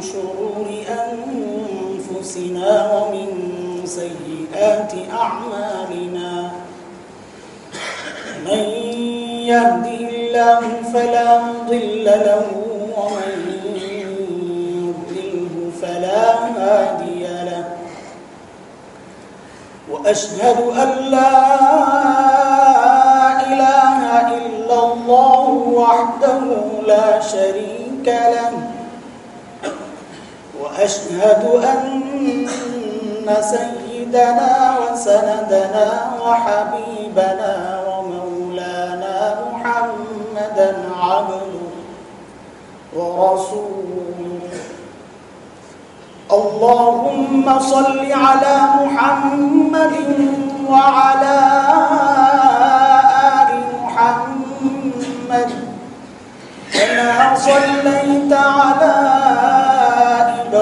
شرور أنفسنا ومن سيئات أعمالنا. من يهده الله فلا مضل له ومن يضلله فلا هادي له. وأشهد أن لا إله إلا الله وحده لا شريك له. وأشهد أن سيدنا وسندنا وحبيبنا ومولانا محمدا عبده ورسوله. اللهم صل على محمد وعلى آل محمد كما صليت على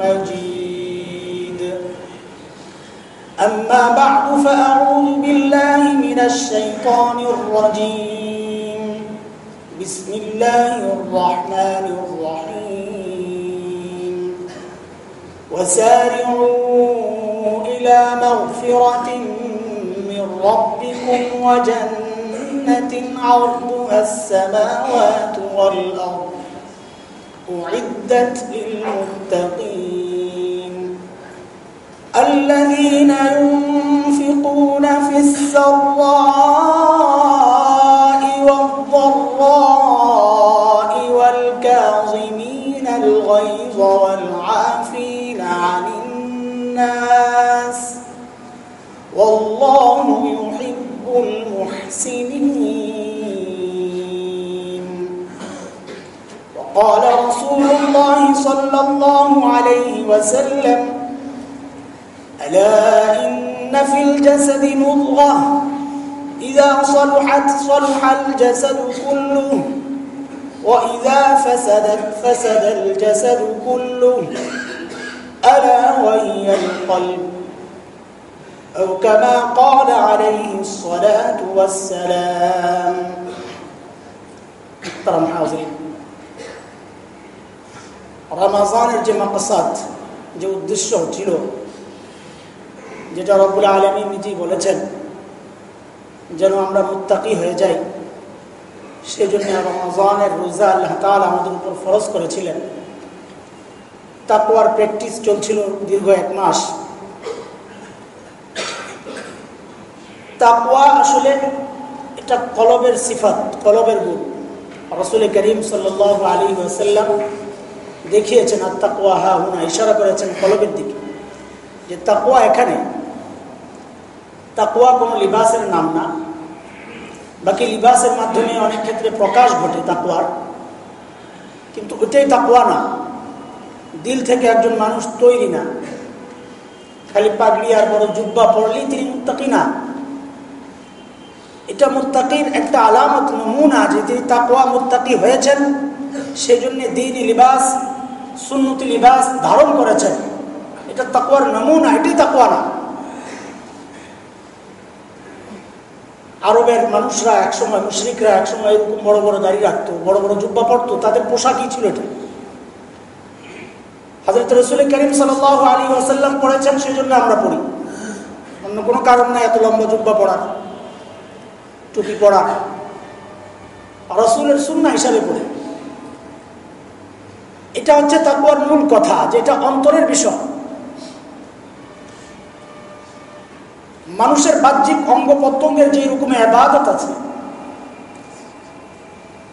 مجيد أما بعد فأعوذ بالله من الشيطان الرجيم. بسم الله الرحمن الرحيم. وسارعوا إلى مغفرة من ربكم وجنة عرضها السماوات والأرض. أعدت للمتقين الذين ينفقون في السراء والضراء والكاظمين الغيظ والعافين عن الناس والله يحب المحسنين. وقال رسول الله صلى الله عليه وسلم ألا إن في الجسد مضغة؟ إذا صلحت صلح الجسد كله وإذا فسدت فسد الجسد كله. ألا وهي القلب؟ أو كما قال عليه الصلاة والسلام. ترى حاضرين. رمضان الجمع قصات جود الشهر جلو. যেটা রব্বুল আলমী নিজেই বলেছেন, যেন আমরা মুত্তাকি হয়ে যাই। সেজন্য রমাজানের রোজা আল্লাহ তাল আমাদের উপর ফরজ করেছিলেন। তাকুয়ার প্র্যাকটিস চলছিল দীর্ঘ এক মাস। তাকুয়া আসলে এটা কলবের সিফাত, কলবের গুণ। রসুল করিম সাল্লাহ আলী ওসাল্লাম দেখিয়েছেন আর তাকুয়া হা হুনা, ইশারা করেছেন কলবের দিকে। যে তাকুয়া এখানে তাকুয়া কোনো লিবাসের নাম না। বাকি লিবাসের মাধ্যমে অনেক ক্ষেত্রে প্রকাশ ঘটে তাকুয়ার কিন্তু ওইটাই তাকুয়া না। দিল থেকে একজন মানুষ তৈরি না। খালি পাগড়ি আর বড় জুব্বা পড়লেই তিনি মুত্তাকি না। এটা মুত্তাকির একটা আলামত নমুনা যে তিনি তাকুয়া মুত্তাকি হয়েছেন সেই জন্য দিনই লিবাস, সুন্নতি লিবাস ধারণ করেছেন। এটা তাকুয়ার নমুনা, এটাই তাকুয়া না। আরবের মানুষরা একসময়, মুশ্রিকরা একসময় এরকম বড় বড় দাড়ি রাখতো, বড় বড় জুব্বা পড়তো তাদের পোশাকই ছিল এটা? হাজরত রসুল করিম সাল আলী আসাল্লাম পড়েছেন সেই জন্য আমরা পড়ি। অন্য কোনো কারণ নাই, এত লম্বা জুব্বা পড়ার টুপি পড়া রসুলের সুন্না হিসাবে পড়ে। এটা হচ্ছে তারপর মূল কথা, যেটা অন্তরের বিষয়। মানুষের বাহ্যিক অঙ্গ প্রত্যঙ্গের যে রকম আবাদত আছে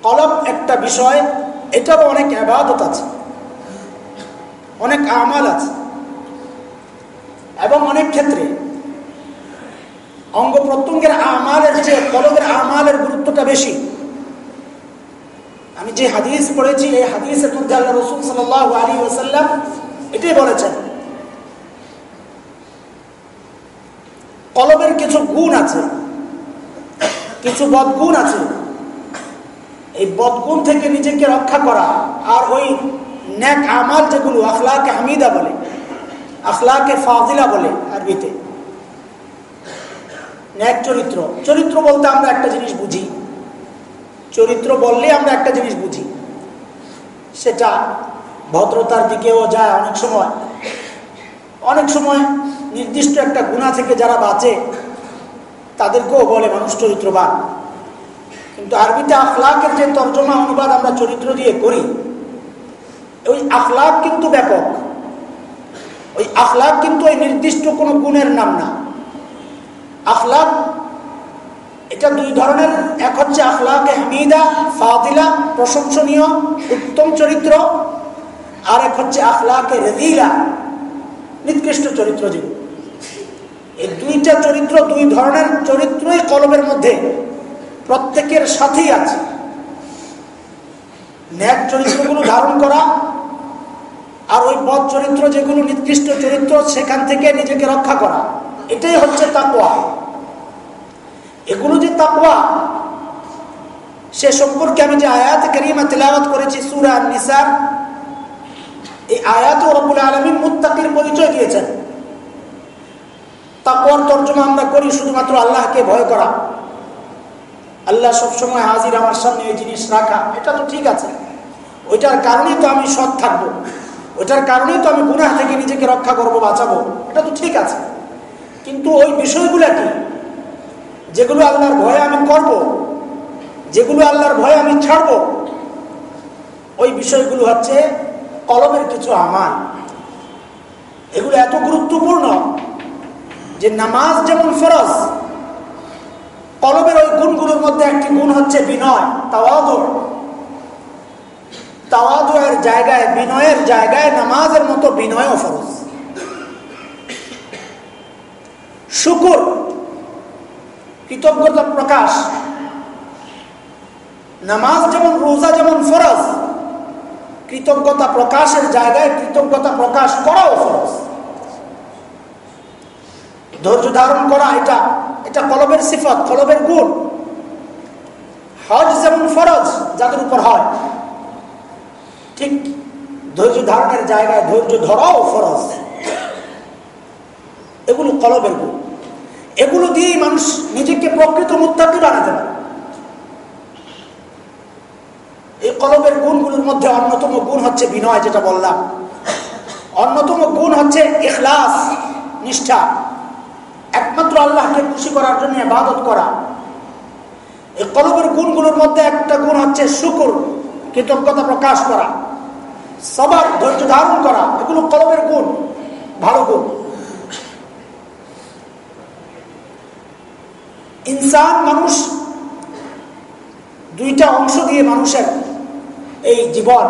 কলম একটা বিষয়, এটারও অনেক আবাদত আছে, অনেক আমাল আছে, এবং অনেক ক্ষেত্রে অঙ্গ প্রত্যঙ্গের আমালের যে কলমের আমালের গুরুত্বটা বেশি। আমি যে হাদিস পড়েছি, এই হাদিসের মধ্যে আল্লাহ রসুল সাল আলী ওসাল্লাম এটাই বলেছেন কলমের কিছু গুণ আছে। কিছু বদগুণ আছে। এই বদগুণ থেকে নিজেকে রক্ষা করা আর ওই ন্যাক আমাল যেগুলো আখলাকে হামিদা বলে, আখলাকে ফাজিলা বলে আরবিতে। ন্যাক চরিত্র। চরিত্র বলতে আমরা একটা জিনিস বুঝি। চরিত্র বললে আমরা একটা জিনিস বুঝি। সেটা ভদ্রতার দিকেও যায় অনেক সময়। অনেক সময় নির্দিষ্ট একটা গুণা থেকে যারা বাঁচে, তাদেরকেও বলে মানুষ চরিত্রবান। কিন্তু আরবিতে আখলাকের যে তর্জমা অনুবাদ আমরা চরিত্র দিয়ে করি, ওই আখলাক কিন্তু ব্যাপক। ওই আখলাক কিন্তু ওই নির্দিষ্ট কোনো গুণের নাম না। আখলাক, এটা দুই ধরনের। এক হচ্ছে আখলাকে হামিদা, ফাদিলা, প্রশংসনীয়, উত্তম চরিত্র। আর এক হচ্ছে আখলাকে রেদিলা নিকৃষ্ট চরিত্র যেগুলো এই দুইটা চরিত্র, দুই ধরনের চরিত্রই কলমের মধ্যে। প্রত্যেকের সাথেই আছে। ন্যাক চরিত্রগুলো ধারণ করা আর ওই পথ চরিত্র যেগুলো নির্দিষ্ট চরিত্র, সেখান থেকে নিজেকে রক্ষা করা। এটাই হচ্ছে তাকুয়া এগুলো যে তাকুয়া সে সম্পর্কে আমি যে আয়াত করিমা তেলাওয়াত করেছি, সুরা নিসার এই আয়াত রবুল আলমী মুত্তাকির পরিচয় দিয়েছেন। তাকুয়ার তর্জমা আমরা করি শুধুমাত্র আল্লাহকে ভয় করা। আল্লাহ সবসময় হাজির আমার সামনে এই জিনিস রাখা, এটা তো ঠিক আছে। ওইটার কারণেই তো আমি সৎ থাকব। ওইটার কারণেই তো আমি গুনাহ থেকে নিজেকে রক্ষা করব, বাঁচাবো, এটা তো ঠিক আছে। কিন্তু ওই বিষয়গুলো কি? যেগুলো আল্লাহর ভয়ে আমি করব, যেগুলো আল্লাহর ভয়ে আমি ছাড়ব, ওই বিষয়গুলো হচ্ছে কলমের কিছু আমার এগুলো এত গুরুত্বপূর্ণ যে নামাজ যেমন ফরজ কলমের ওই গুণগুলোর মধ্যে একটি গুণ হচ্ছে বিনয়, তাওয়াদ। তাওয়াদের জায়গায়, বিনয়ের জায়গায় নামাজের মতো বিনয়ও ফরজ। শুকুর, কৃতজ্ঞতা প্রকাশ। নামাজ যেমন রোজা যেমন ফরজ, কৃতজ্ঞতা প্রকাশের জায়গায় কৃতজ্ঞতা প্রকাশ করাও ফরজ। ধৈর্য ধারণ করা এটা এটা কলবের সিফত, কলবের গুণ। হজ যেমন ফরজ, যাদের উপর হয়, ঠিক ধৈর্য ধারণের জায়গায় ধৈর্য ধরাও ফরজ। এগুলো কলবের গুণ। এগুলো দিয়েই মানুষ নিজেকে প্রকৃত মুত্তাকি বানাতে পারে। এই কলবের গুণগুলোর মধ্যে অন্যতম গুণ হচ্ছে বিনয়, যেটা বললাম। অন্যতম গুণ হচ্ছে ইখলাস, নিষ্ঠা। একমাত্র আল্লাহকে খুশি করার জন্য ইবাদত করা। এই কলবের গুণগুলোর মধ্যে একটা গুণ হচ্ছে শুকুর, কৃতজ্ঞতা প্রকাশ করা। সবার ধৈর্য ধারণ করা, এগুলো কলবের গুণ, ভালো গুণ। ইনসান, মানুষ, দুইটা অংশ দিয়ে মানুষের এই জীবন,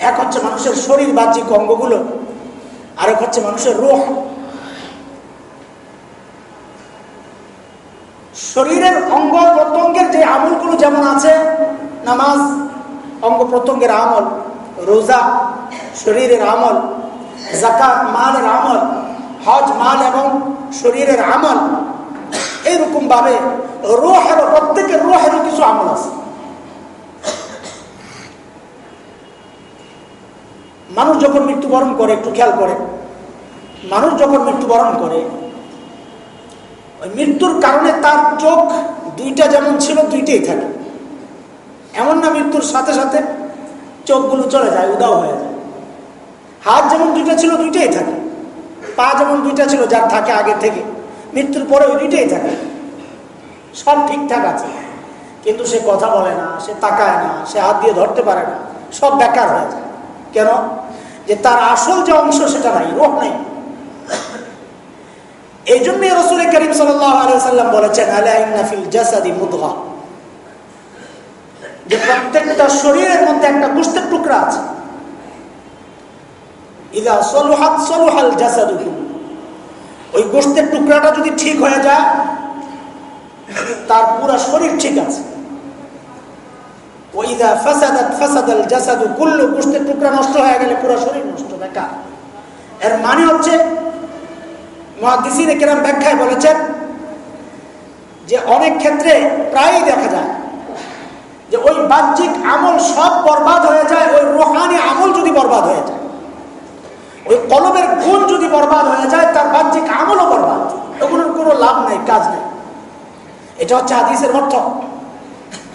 এক হচ্ছে মানুষের শরীর বাহ্যিক অঙ্গগুলো, আরেক হচ্ছে মানুষের রোহ। শরীরের অঙ্গ প্রত্যঙ্গের যে আমলগুলো যেমন আছে, নামাজ, অঙ্গ প্রত্যঙ্গের আমল, রোজা, শরীরের আমল জাকাত মালের আমল, হজ, মাল এবং শরীরের আমল এইরকম ভাবে রোহেরও প্রত্যেকের রোহেরও কিছু আমল আছে। মানুষ যখন মৃত্যুবরণ করে, একটু খেয়াল করে, মানুষ যখন মৃত্যুবরণ করে ওই মৃত্যুর কারণে তার চোখ দুইটা যেমন ছিল, দুইটাই থাকে। এমন না মৃত্যুর সাথে সাথে চোখগুলো চলে যায় উদাও হয়ে যায়। হাত যেমন দুইটা ছিল, দুইটাই থাকে। পা যেমন দুইটা ছিল, যার থাকে আগে থেকে, মৃত্যুর পরে ওই দুইটাই থাকে। সব ঠিকঠাক আছে। কিন্তু সে কথা বলে না, সে তাকায় না, সে হাত দিয়ে ধরতে পারে না। সব বেকার হয়ে যায়। কেন? যে তার আসল যে অংশ সেটা নাই রোগ নেই। এই জন্যই রসুল করিম সাল্লাম বলেছেন জাসাদি যে প্রত্যেকটা শরীরের মধ্যে একটা গুস্তের টুকরা আছে। জাসাদু। ওই গোস্তের টুকরাটা যদি ঠিক হয়ে যায়, তার পুরো শরীর ঠিক আছে। ওইদা ফাসাদাত ফাসাদাল জাসাদু। কুল্লু গোস্তের টুকরা নষ্ট হয়ে গেলে পুরো শরীর নষ্ট, বেকার। এর মানে হচ্ছে মহাদিসিনে কেরাম ব্যাখ্যায় বলেছেন যে অনেক ক্ষেত্রে প্রায়ই দেখা যায় যে ওই বাহ্যিক আমল সব বরবাদ হয়ে যায়, ওই রোহানি আমল যদি বরবাদ হয়ে যায়, ওই কলমের গুণ যদি বরবাদ হয়ে যায়, তার বাহ্যিক আমলও বরবাদ। ওগুলোর কোনো লাভ নাই, কাজ নাই। এটা হচ্ছে হাদিসের অর্থ।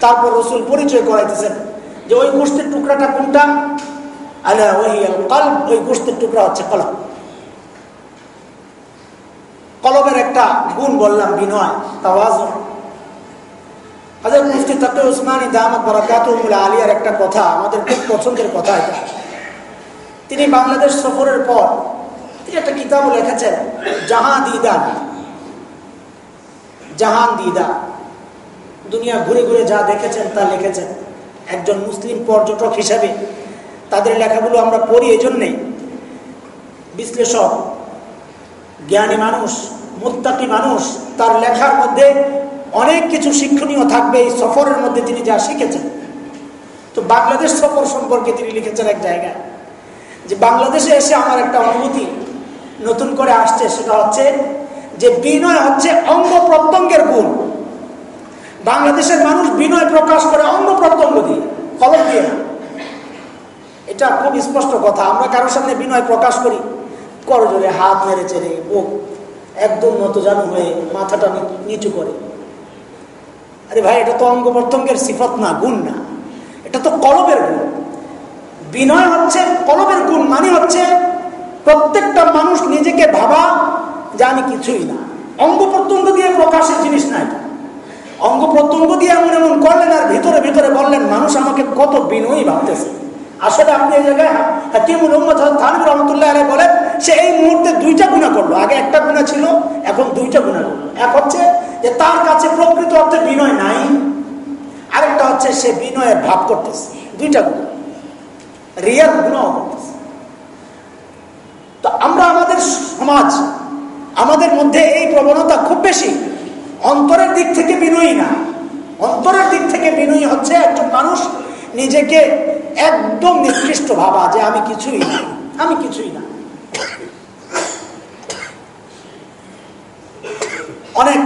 তারপর রসুল পরিচয় করাইতেছেন যে ওই গোষ্ঠীর টুকরাটা কোনটা? আল্লাহ ওই কল ওই গোষ্ঠীর টুকরা হচ্ছে কলম কলমের একটা গুণ বললাম, বিনয়, তাওয়াজ। হাজার মুফতি তাকে উসমানী দামত বরাকাতুল আলিয়ার একটা কথা, আমাদের খুব পছন্দের কথা এটা। তিনি বাংলাদেশ সফরের পর তিনি একটা কিতাবও লিখেছেন, জাহান দিদা জাহান দিদা। দুনিয়া ঘুরে ঘুরে যা দেখেছেন তা লিখেছেন। একজন মুসলিম পর্যটক হিসাবে তাদের লেখাগুলো আমরা পড়ি এই জন্যে বিশ্লেষক, জ্ঞানী মানুষ মুত্তাকি মানুষ, তার লেখার মধ্যে অনেক কিছু শিক্ষণীয় থাকবে, এই সফরের মধ্যে তিনি যা শিখেছেন। তো বাংলাদেশ সফর সম্পর্কে তিনি লিখেছেন এক জায়গায় যে বাংলাদেশে এসে আমার একটা অনুভূতি নতুন করে আসছে, সেটা হচ্ছে যে বিনয় হচ্ছে অঙ্গ প্রত্যঙ্গের গুণ। বাংলাদেশের মানুষ বিনয় প্রকাশ করে অঙ্গ প্রত্যঙ্গ দিয়ে, কলম দিয়ে না। এটা খুব স্পষ্ট কথা। আমরা কারোর সামনে বিনয় প্রকাশ করি, করজোরে হাত মেরে চেড়ে বুক একদম মতো নতজানু হয়ে মাথাটা নিচু করে। আরে ভাই, এটা তো অঙ্গ প্রত্যঙ্গের সিফত না, গুণ না। এটা তো কলবের গুণ। বিনয় হচ্ছে কলবের গুণ মানে হচ্ছে প্রত্যেকটা মানুষ নিজেকে ভাবা যে আমি কিছুই না। অঙ্গ প্রত্যঙ্গ দিয়ে প্রকাশের জিনিস না এটা অঙ্গ প্রত্যঙ্গ দিয়ে এমন এমন করলেন আর ভিতরে ভিতরে বললেন, মানুষ আমাকে কত বিনয়ী ভাবতেছে। আসলে আপনি এই জায়গায় হাকিমুল রহমতুল্লাহ আলাই বলেন, সে এই মুহূর্তে দুইটা গুণা করল। আগে একটা গুণা ছিল, এখন দুইটা গুণা করল এক হচ্ছে যে তার কাছে প্রকৃত অর্থে বিনয় নাই, আরেকটা হচ্ছে সে বিনয়ের ভাব করতেছে। দুইটা গুণ রিয়ার গুণাও করতেছে। তো আমরা আমাদের সমাজ, আমাদের মধ্যে এই প্রবণতা খুব বেশি। অন্তরের দিক থেকে বিনয়ী না। অন্তরের দিক থেকে বিনয়ী হচ্ছে একজন মানুষ নিজেকে একদম নিকৃষ্ট ভাবা যে আমি কিছুই আমি কিছুই না। অনেক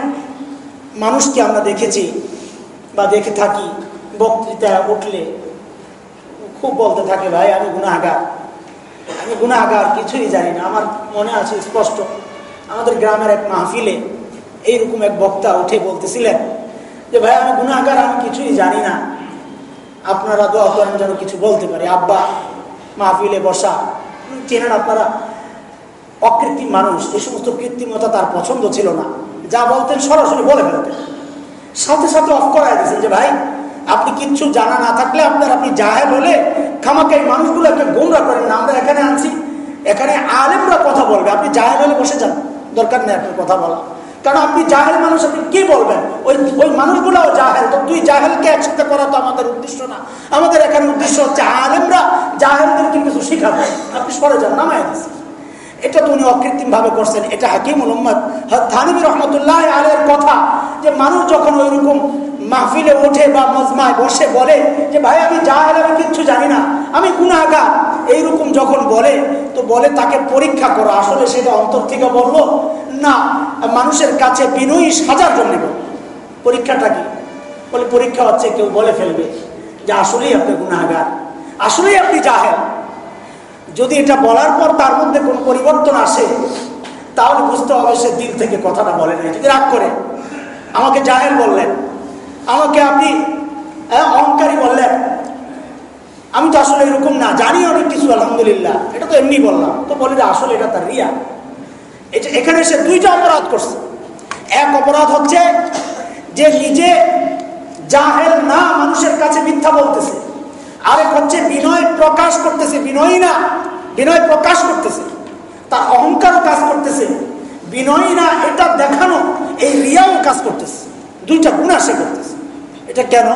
মানুষকে আমরা দেখেছি বা দেখে থাকি বক্তৃতা উঠলে, খুব বলতে থাকে, ভাই, আমি গুণাগার আমি গুণাগার কিছুই জানি না। আমার মনে আছে স্পষ্ট, আমাদের গ্রামের এক মাহফিলে এইরকম এক বক্তা উঠে বলতেছিলেন যে, ভাই, আমি গুণাগার আমি কিছুই জানি না। আপনারা দোয়া করেন যেন কিছু বলতে পারে। আব্বা, মাহফিলে বসা, চেনেন আপনারা, অকৃত্রিম মানুষ এই সমস্ত কৃত্রিমতা তার পছন্দ ছিল না। যা বলতেন সরাসরি বলে ফেলতেন। সাথে সাথে অফ করাই দিয়েছেন যে, ভাই, আপনি কিচ্ছু জানা না থাকলে আপনার আপনি যাহে বলে খামাকে এই মানুষগুলোকে গোমরা করেন। না, আমরা এখানে আনছি। এখানে আলেমরা কথা বলবে। আপনি জাহে বলে বসে যান। দরকার নেই আপনার কথা বলা কারণ আপনি জাহেল মানুষ, আপনি কি বলবেন? ওই ওই মানুষগুলাও জাহেল। তো তুই জাহেলকে একসাথে করা তো আমাদের উদ্দেশ্য না। আমাদের এখানে উদ্দেশ্য হচ্ছে আলেমরা জাহেলদেরকে কিছু শিখাবে। আপনি সরে যান, নামায় এটা তো উনি অকৃত্রিম ভাবে করছেন, এটা হাকিম উম্মদ থানিবি রহমতুল্লাহ আলের কথা যে মানুষ যখন ওইরকম মাহফিলে ওঠে বা মজমায় বসে বলে যে, ভাই, আমি যা হলে আমি কিচ্ছু জানি না, আমি গুণাগার এইরকম যখন বলে, তো বলে তাকে পরীক্ষা করো। আসলে সেটা অন্তর থেকে বলল, না, মানুষের কাছে বিনয়ী সাজার জন্য পরীক্ষাটা কি? বলে, পরীক্ষা হচ্ছে কেউ বলে ফেলবে যে, আসলেই আপনি গুণাগার আসলেই আপনি যা জাহেল। যদি এটা বলার পর তার মধ্যে কোনো পরিবর্তন আসে, তাহলে বুঝতে হবে সে দিল থেকে কথাটা বলে নাই। যদি রাগ করে, আমাকে জাহের বললেন, আমাকে আপনি অহংকারী বললেন, আমি তো আসলে এরকম না, জানি অনেক কিছু, আলহামদুলিল্লাহ। এটা তো এমনি বললাম। তো বলি আসলে এটা তার রিয়া। এটা এখানে সে দুইটা অপরাধ করছে। এক অপরাধ হচ্ছে যে নিজে জাহেল না মানুষের কাছে মিথ্যা বলতেছে। আরেক হচ্ছে বিনয় প্রকাশ করতেছে বিনয়ী না, বিনয় প্রকাশ করতেছে। তার অহংকারও কাজ করতেছে। বিনয়ী না, এটা দেখানো, এই রিয়াও কাজ করতেছে। দুইটা গুণা সে করতেছে। এটা কেন?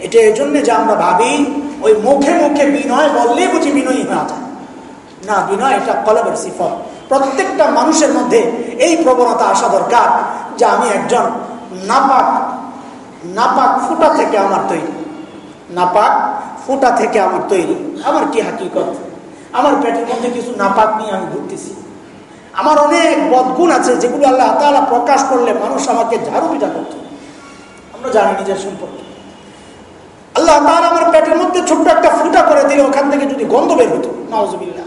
এটা এই জন্যে যে আমরা ভাবি, ওই মুখে মুখে বিনয় বললেই বুঝি বিনয়ী হওয়া যায়। না, বিনয় এটা কলবের সিফত। প্রত্যেকটা মানুষের মধ্যে এই প্রবণতা আসা দরকার যে আমি একজন নাপাক নাপাক ফুটা থেকে আমার তৈরি। নাপাক ফুটা থেকে আমার তৈরি। আমার কি হাকিকত? আমার পেটের মধ্যে কিছু নাপাক নিয়ে আমি ঘুরতেছি। আমার অনেক বদগুণ আছে যেগুলো আল্লাহ তালা প্রকাশ করলে মানুষ আমাকে ঝাড়ু পিটা করত। আমরা জানি নিজের সম্পর্কে। আল্লাহ তালা আমার পেটের মধ্যে ছোট্ট একটা ফুটা করে দিলে ওখান থেকে যদি গন্ধ বের হতো নওয়াজবিল্লা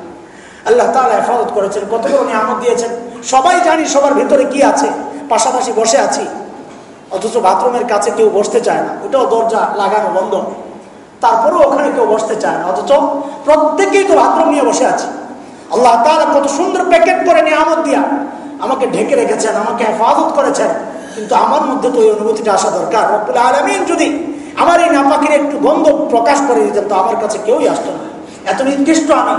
আল্লাহ তালা হেফাজত করেছেন কত বড় নিয়ামত দিয়েছেন। সবাই জানি সবার ভিতরে কি আছে, পাশাপাশি বসে আছি। অথচ বাথরুমের কাছে কেউ বসতে চায় না, ওটাও দরজা লাগানো বন্ধ। তারপরেও ওখানে কেউ বসতে চায় না। অথচ প্রত্যেকেই তো বাথরুম নিয়ে বসে আছে। আল্লাহ তালা কত সুন্দর প্যাকেট করে নিয়ামত দিয়া আমাকে ঢেকে রেখেছেন, আমাকে হেফাজত করেছেন। কিন্তু আমার মধ্যে তো এই অনুভূতিটা আসা দরকার। রব্বুল আলমিন যদি আমার এই নাপাকের একটু গন্ধ প্রকাশ করে দিতেন, তো আমার কাছে কেউই আসতো না। এত নির্দিষ্ট আমি।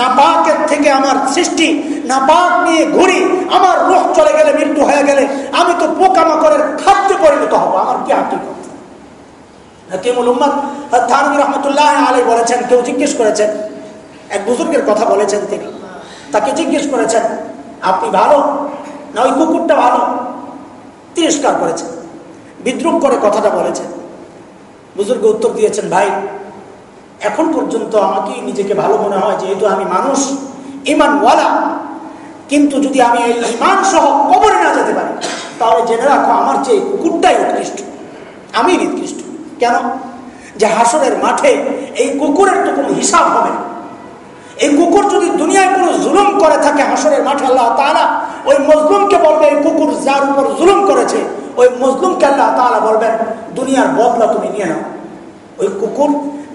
নাপাকের থেকে আমার সৃষ্টি, নাপাক নিয়ে ঘুরি, আমার রোহ চলে গেলে, মৃত্যু হয়ে গেলে, আমি তো পোকামাকড়ের খাদ্যে পরিণত হব। আমার কি হাকিকত হাকিমুল উম্মদ থানবী রহমতুল্লাহ আলী বলেছেন, কেউ জিজ্ঞেস করেছেন, এক বুজুর্গের কথা বলেছেন তিনি। তাকে জিজ্ঞেস করেছেন, আপনি ভালো? না, ওই কুকুরটা ভালো? তিরস্কার করেছেন, বিদ্রুপ করে কথাটা বলেছেন। বুজুর্গ উত্তর দিয়েছেন, ভাই, এখন পর্যন্ত আমাকে নিজেকে ভালো মনে হয়, যেহেতু আমি মানুষ ইমানওয়ালা কিন্তু যদি আমি এই ইমান সহ কবরে না যেতে পারি, তাহলে জেনে রাখো, আমার চেয়ে কুকুরটাই উৎকৃষ্ট। আমি নিকৃষ্ট কেন? যে হাসরের মাঠে এই কুকুরের তো কোনো হিসাব হবে এই কুকুর যদি দুনিয়ায় কোনো জুলুম করে থাকে হাসরের মাঠে আল্লাহ তালা ওই মজলুমকে বলবে, এই কুকুর যার উপর জুলুম করেছে, ওই মজলুমকে আল্লাহ তালা বলবেন, দুনিয়ার বদলা তুমি নিয়ে নাও। ওই কুকুর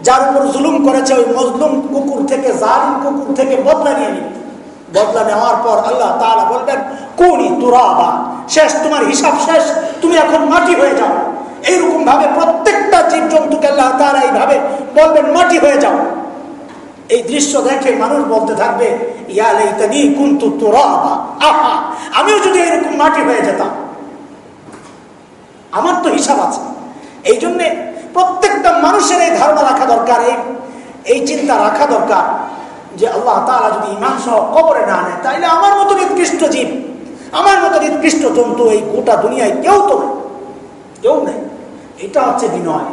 যার উপর জুলুম করেছে, ওই মজলুম কুকুর থেকে, জালিম কুকুর থেকে বদলা নিয়ে নিবে বদলা নেওয়ার পর আল্লাহ তালা বলবেন কোনই তুরাবা, শেষ, তোমার হিসাব শেষ, তুমি এখন মাটি হয়ে যাও। এইরকম ভাবে প্রত্যেকটা জীব জন্তুকে আল্লাহ তারা এইভাবে বলবেন, মাটি হয়ে যাও। এই দৃশ্য দেখে মানুষ বলতে থাকবে ইয়ালাইতানি কুন্তু আহা, আমিও যদি এরকম মাটি হয়ে যেতাম। আমার তো হিসাব আছে। এই জন্যে প্রত্যেকটা মানুষের এই ধারণা রাখা দরকার, এই চিন্তা রাখা দরকার যে আল্লাহ তারা যদি ইমান সহ কবরে না নেয় তাইলে আমার মতো নিকৃষ্ট জীব, আমার মতো নিকৃষ্ট জন্তু এই গোটা দুনিয়ায় কেউ তো নেই, কেউ নেই। এটা হচ্ছে বিনয়।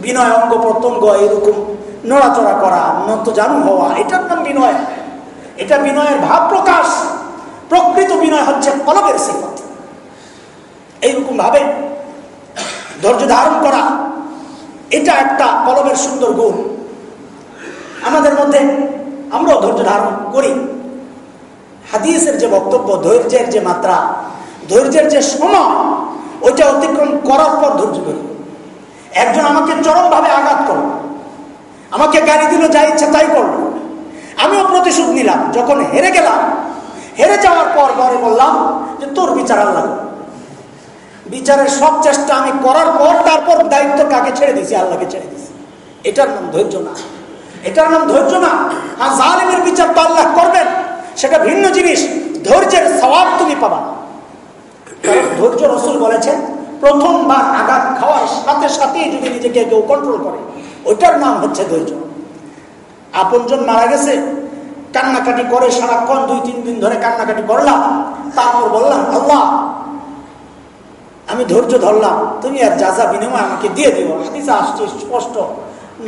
বিনয় অঙ্গ প্রত্যঙ্গ এরকম নড়াচড়া করা নত জানু হওয়া, এটার নাম বিনয়। এটা বিনয়ের ভাব প্রকাশ। প্রকৃত বিনয় হচ্ছে কলবের সিফত। এইরকম ভাবে ধৈর্য ধারণ করা, এটা একটা কলমের সুন্দর গুণ। আমাদের মধ্যে আমরাও ধৈর্য ধারণ করি। হাদিসের যে বক্তব্য, ধৈর্যের যে মাত্রা, ধৈর্যের যে সময়, ওইটা অতিক্রম করার পর ধৈর্য ধরি। একজন আমাকে চরমভাবে আঘাত করল। আমাকে গাড়ি দিল, যা ইচ্ছে তাই করল। আমিও প্রতিশোধ নিলাম। যখন হেরে গেলাম, হেরে যাওয়ার পর পরে বললাম যে, তোর বিচার আল্লাহ। বিচারের সব চেষ্টা আমি করার পর তারপর দায়িত্ব কাকে ছেড়ে দিছি আল্লাহকে ছেড়ে দিছি এটার নাম ধৈর্য না। এটার নাম ধৈর্য না। আর জালিমের বিচার তো আল্লাহ করবেন। সেটা ভিন্ন জিনিস। ধৈর্যের স্বভাব তুমি পাবা ধৈর্য রসুল বলেছেন প্রথমবার আঘাত খাওয়ার সাথে সাথেই যদি নিজেকে কেউ কন্ট্রোল করে, ওইটার নাম হচ্ছে ধৈর্য। আপনজন মারা গেছে, কান্নাকাটি করে সারাক্ষণ, দুই, তিন দিন ধরে কান্নাকাটি করলাম, তারপর বললাম, আল্লাহ, আমি ধৈর্য ধরলাম, তুমি আর যা যা বিনিময় আমাকে দিয়ে দিও। হাদিসা আসছে স্পষ্ট,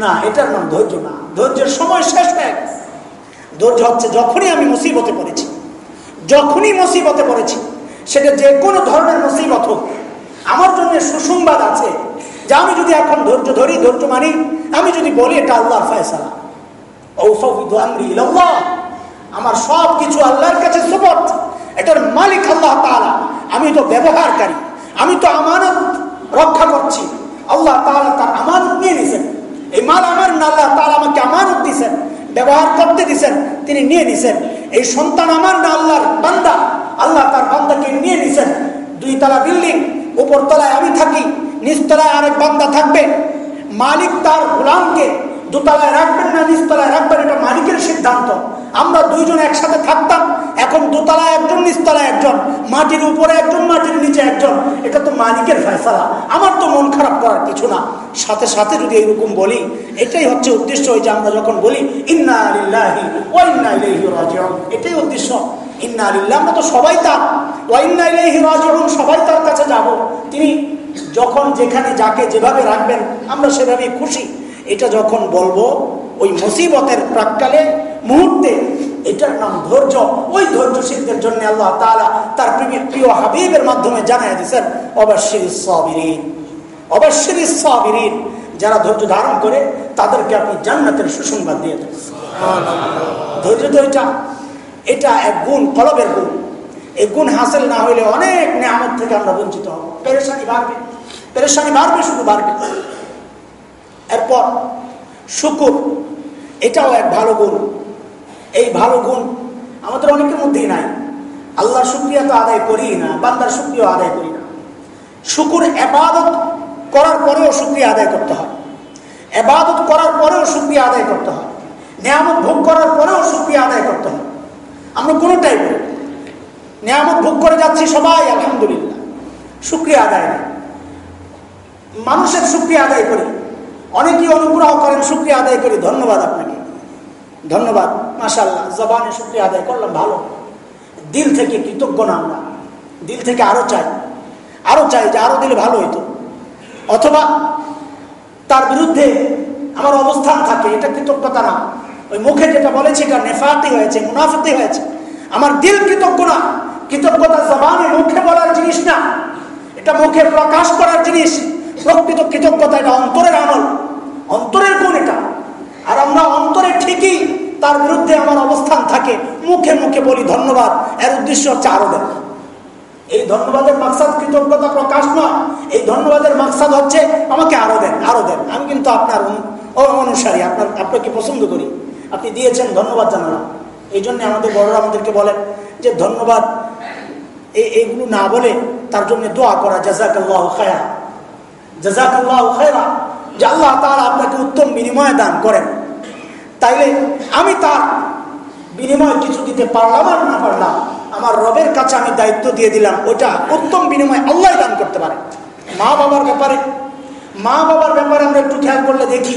না, এটার নাম ধৈর্য না। ধৈর্যের সময় শেষ হয়ে গেছে। ধৈর্য হচ্ছে যখনই আমি মুসিবতে পড়েছি। যখনই মুসিবতে পড়েছি, সেটা যে কোনো ধরনের মুসিবত হোক আমার জন্য সুসংবাদ আছে যে আমি যদি এখন ধৈর্য ধরি, ধৈর্য মানি, আমি যদি বলি, এটা আল্লাহর ফয়সালা। আমার সব কিছু আল্লাহর কাছে সুপথ এটার মালিক আল্লাহ তালা আমি তো ব্যবহারকারী। আমি তো আমানত রক্ষা করছি। আল্লাহ তালা তার আমানত নিয়ে নিছেন এই মাল আমার না, আল্লাহ তালা আমাকে আমানত দিছেন ব্যবহার করতে দিছেন তিনি নিয়ে নিছেন এই সন্তান আমার না, আল্লাহর বান্দা। আল্লাহ তার বান্দাকে নিয়ে নিছেন দুই তলা বিল্ডিং উপর তলায় আমি থাকি, নিচতলায় আরেক বান্দা থাকবে। মালিক তার গোলামকে দোতলায় রাখবেন না, নিচতলায় রাখবেন, এটা মালিকের সিদ্ধান্ত। আমরা দুইজন একসাথে থাকতাম, এখন দোতলায় একজন, নিচতলায় একজন, মাটির উপরে একজন, মাটির নিচে একজন। এটা তো মালিকের ফেসলা আমার তো মন খারাপ করার কিছু না। সাথে সাথে যদি এরকম বলি, এটাই হচ্ছে উদ্দেশ্য। ওই যে আমরা যখন বলি, ইন্না আলিল্লাহি ও ইন্না ইলাইহি রাজিউন এটাই উদ্দেশ্য। ইন্না আলিল্লাহ আমরা তো সবাই তার ও ইন্না ইলাইহি রাজিউন সবাই তার কাছে যাব। তিনি যখন যেখানে যাকে যেভাবে রাখবেন আমরা সেভাবেই খুশি। এটা যখন বলব ওই মুসিবতের প্রাককালে মুহূর্তে এটার নাম ধৈর্য। ওই ধৈর্যশীলদের জন্য আল্লাহ তালা তার প্রিয় হাবিবের মাধ্যমে জানাই দিয়েছেন অবশ্যই সবিরিন অবশ্যই সবিরিন। যারা ধৈর্য ধারণ করে তাদেরকে আপনি জান্নাতের সুসংবাদ দিয়ে দেন। ধৈর্য তো এটা এক গুণ, কলবের গুণ। এই গুণ হাসিল না হইলে অনেক নিয়ামত থেকে আমরা বঞ্চিত হব। পেরেশানি বাড়বে। পেরেশানি বাড়বে শুধু বাড়বে এরপর, শুকুর, এটাও এক ভালো গুণ। এই ভালো গুণ আমাদের অনেকের মধ্যেই নাই। আল্লাহর শুক্রিয়া তো আদায় করি না, বান্দার শুক্রিয়া আদায় করি না। শুকুর, এবাদত করার পরেও শুক্রিয়া আদায় করতে হয়। এবাদত করার পরেও শুক্রিয়া আদায় করতে হয়। নিয়ামত ভোগ করার পরেও শুক্রিয়া আদায় করতে হয়। আমরা কোনোটাই করি নিয়ামত ভোগ করে যাচ্ছি সবাই, আলহামদুলিল্লাহ। শুক্রিয়া আদায় মানুষের শুক্রিয়া আদায় করি। অনেকেই অনুগ্রহ করেন শুক্রিয়া আদায় করি। ধন্যবাদ আপনাকে। ধন্যবাদ। মাসাল্লাহ জবানে শুক্রিয়া আদায় করলাম, ভালো। দিল থেকে কৃতজ্ঞ না আমরা। দিল থেকে আরও চাই। আরও চাই যে আরও দিলে ভালো হইতো। অথবা তার বিরুদ্ধে আমার অবস্থান থাকে, এটা কৃতজ্ঞতা না। ওই মুখে যেটা বলেছি এটা নেফাতি হয়েছে মুনাফতি হয়েছে। আমার দিল কৃতজ্ঞ না, কৃতজ্ঞতা জবানে মুখে বলার জিনিস না। এটা মুখে প্রকাশ করার জিনিস, প্রকৃত কৃতজ্ঞতা এটা অন্তরের আমল। অন্তরের কোন এটা। আর আমরা অন্তরে ঠিকই তার বিরুদ্ধে আমার অবস্থান থাকে। মুখে মুখে বলি ধন্যবাদ, এর উদ্দেশ্য হচ্ছে আরও এই ধন্যবাদের মাকসাদ কৃতজ্ঞতা প্রকাশ নয়, এই ধন্যবাদের মাকসাদ হচ্ছে আমাকে আরও দেন আরও দেন আমি কিন্তু আপনার অনুসারী, আপনার, আপনাকে পছন্দ করি। আপনি দিয়েছেন, ধন্যবাদ জানালাম। এই জন্য আমাদের বড়রা আমাদেরকে বলেন যে, ধন্যবাদ। এইগুলো না বলে তার জন্য দোয়া করা, জাজাকাল্লাহ খায়া জাজাকাল্লাহ খায়রা যে আল্লাহ তার আপনাকে উত্তম বিনিময় দান করেন। তাইলে আমি তার বিনিময় কিছু দিতে পারলাম আর না পারলাম, আমার রবের কাছে আমি দায়িত্ব দিয়ে দিলাম, ওটা উত্তম বিনিময় আল্লাহ দান করতে পারে। মা বাবার ব্যাপারে মা বাবার ব্যাপারে আমরা একটু খেয়াল করলে দেখি।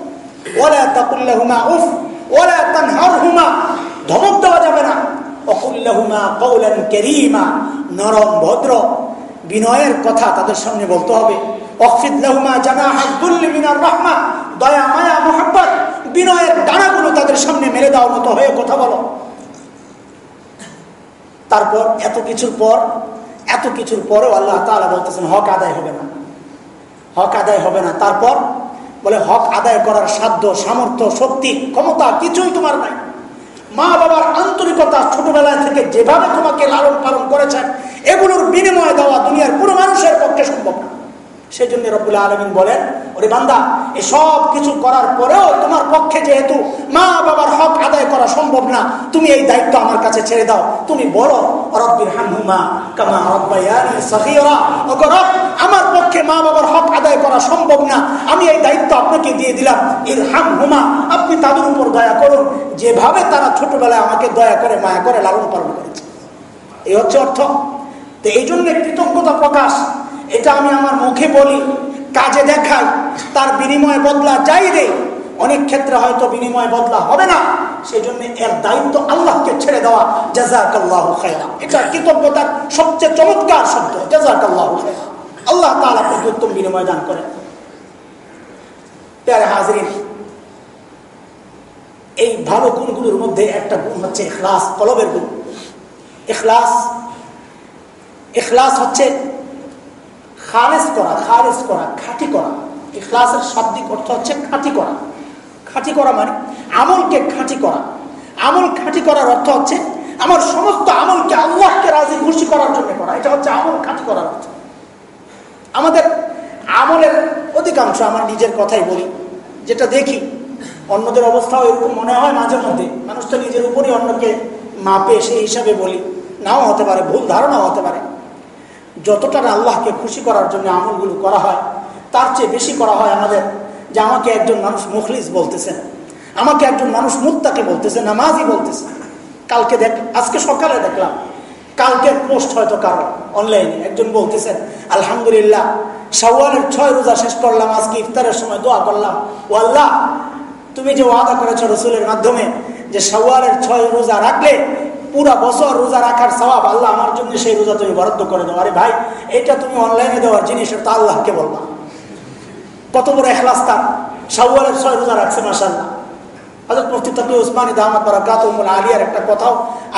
ওলা উফ দেওয়া যাবে না। কেরিমা, নরম, ভদ্র, বিনয়ের কথা তাদের সামনে বলতে হবে। দয়া, মায়া বিনয়ের ডানাগুলো তাদের সামনে মেরে দেওয়ার মতো হয়ে কথা বলো। তারপর এত কিছুর পর, এত কিছুর পরেও আল্লাহ বলতেছেন, হক আদায় হবে না। হক আদায় হবে না। তারপর বলে, হক আদায় করার সাধ্য, সামর্থ্য, শক্তি, ক্ষমতা কিছুই তোমার নাই। মা বাবার আন্তরিকতা ছোটবেলা থেকে যেভাবে তোমাকে লালন পালন করেছেন, এগুলোর বিনিময় দেওয়া দুনিয়ার কোনো মানুষের পক্ষে সম্ভব না। সেই জন্য রব্বুল্লাহ আলমিন বলেন, ওরে বান্দা এসব কিছু করার পরেও তোমার পক্ষে যেহেতু মা বাবার হক আদায় করা সম্ভব না, তুমি এই দায়িত্ব আমার কাছে ছেড়ে দাও। তুমি বলো রব্বির হামহুমা কামা রব্বায়ানি আমার পক্ষে মা বাবার হক আদায় করা সম্ভব না। আমি এই দায়িত্ব আপনাকে দিয়ে দিলাম। ইর হামহুমা, আপনি তাদের উপর দয়া করুন। যেভাবে তারা ছোটবেলায় আমাকে দয়া করে, মায়া করে, লালন পালন করেছে। এই হচ্ছে অর্থ। তো এই জন্য কৃতজ্ঞতা প্রকাশ। এটা আমি আমার মুখে বলি, কাজে দেখাই তার বিনিময় বদলা যাই রে। অনেক ক্ষেত্রে হয়তো বিনিময় বদলা হবে না সেই জন্য এর দায়িত্ব আল্লাহকে ছেড়ে দেওয়া জাজাকাল্লাহ খায়রা এটা কৃতজ্ঞতার সবচেয়ে চমৎকার শব্দ খায়রা আল্লাহ তাআলা আপনাকে উত্তম বিনিময় দান করেন। প্যারে হাজরিন, এই ভালো গুণগুলোর মধ্যে একটা গুণ হচ্ছে এখলাস, কলবের গুণ। এখলাস এখলাস হচ্ছে খারেজ করা খারেজ করা, খাঁটি করা। ইখলাসের শাব্দিক অর্থ হচ্ছে খাঁটি করা। খাঁটি করা মানে আমলকে খাঁটি করা। আমল খাঁটি করার অর্থ হচ্ছে আমার সমস্ত আমলকে আল্লাহকে রাজি খুশি করার জন্য করা। এটা হচ্ছে আমল খাঁটি করার অর্থ। আমাদের আমলের অধিকাংশ আমার নিজের কথাই বলি, যেটা দেখি। অন্যদের অবস্থাও এরকম মনে হয় মাঝে মধ্যে। মানুষ তো নিজের উপরই অন্যকে মাপে সেই হিসাবে বলি। নাও হতে পারে, ভুল ধারণাও হতে পারে। যতটা আল্লাহকে খুশি করার জন্য আমলগুলো করা হয়, তার চেয়ে বেশি করা হয় আমাদের যে আমাকে একজন মানুষ মুখলিস বলতেছেন আমাকে একজন মানুষ মুক্তাকে বলতেছে নামাজই বলতেছে। কালকে দেখ, আজকে সকালে দেখলাম কালকের পোস্ট হয়তো কারও অনলাইনে একজন বলতেছেন আলহামদুলিল্লাহ, শাওয়ালের ছয় রোজা শেষ করলাম, আজকে ইফতারের সময় দোয়া করলাম। ও আল্লাহ, তুমি যে ওয়াদা করেছ রসুলের মাধ্যমে যে শাওয়ালের ছয় রোজা রাখলে পুরা বছর রোজা রাখার স্বভাব আল্লাহ আমার জন্য সেই রোজা তুমি বরাদ্দ করে দেবো আরে ভাই, এটা তুমি অনলাইনে দেওয়ার জিনিস, এটা আল্লাহকে বলবা। কত বড় এখলাস তার। শাওয়ালের ছয় রোজা রাখছে মাসাল্লাহ একটা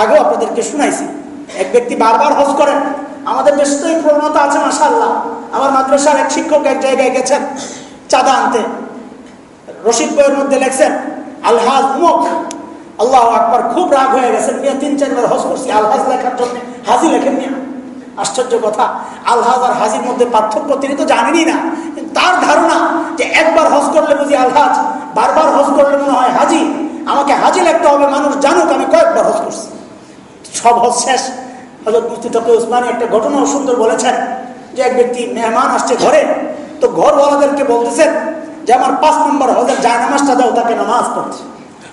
আগেও আপনাদেরকে এক ব্যক্তি বারবার করেন, আমাদের তো প্রবণতা আছে আমার মাদ্রাসার এক শিক্ষক এক জায়গায় গেছেন, চাঁদা আনতে। রশিদ মধ্যে আলহাজ মুখ। আল্লাহ আকবর খুব রাগ হয়ে গেছেন মিয়া তিন চারবার হজ করছি, আলহাজ লেখার জন্য। হাজি লেখেন মিয়া। আশ্চর্য কথা, আলহাজ আর হাজির মধ্যে পার্থক্য তিনি তো জানেনই না। তার ধারণা যে একবার হজ করলে বুঝি আলহাজ, বারবার হজ করলে মনে হয় হাজি। আমাকে হাজি লিখতে হবে, মানুষ জানুক আমি কয়েকবার হজ করছি। সব হজ শেষ। হজরত মুফতি তকে উসমানী একটা ঘটনাও সুন্দর বলেছেন যে এক ব্যক্তি মেহমান আসছে ঘরে, তো ঘরওয়ালাদেরকে বলতেছেন যে, আমার পাঁচ নম্বর হজের যায় নামাজটা দাও, তাকে নামাজ পড়ছে